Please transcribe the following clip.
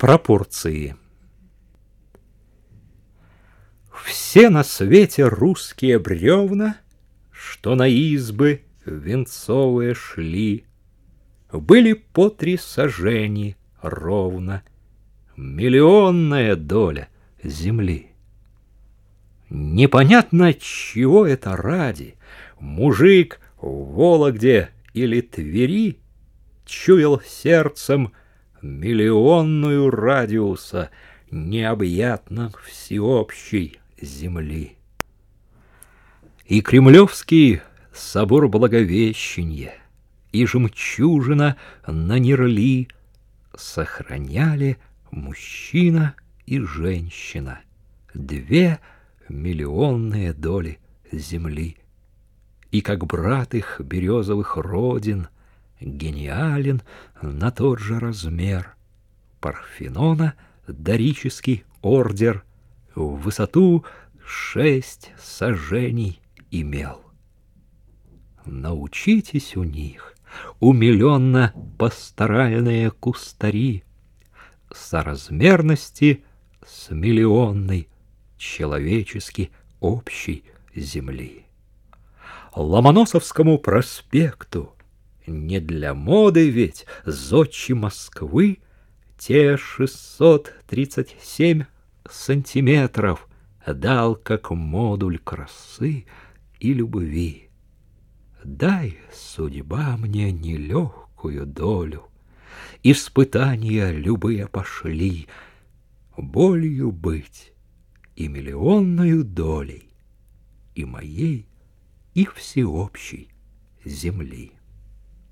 Пропорции. Все на свете русские бревна, Что на избы венцовые шли, Были по три сажени ровно, Миллионная доля земли. Непонятно, чего это ради, Мужик в Вологде или Твери Чуял сердцем миллионную радиуса необъятно всеобщей земли. И Кремлевский собор Благовещения, и жемчужина на Нерли сохраняли мужчина и женщина, две миллионные доли земли. И как брат их березовых родин — гениален на тот же размер. Парфенона дорический ордер в высоту шесть сажений имел. Научитесь у них, умиленно пасторальные кустари, соразмерности с миллионной человечески общей земли. Ломоносовскому проспекту не для моды ведь зодчи Москвы те шестьсот тридцать семь сантиметров дал как модуль красы и любви. Дай, судьба, мне нелегкую долю, Испытания любые пошли, Болью быть и миллионную долей, И моей, и всеобщей земли.